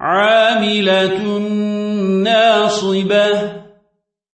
عاملة ناصبة.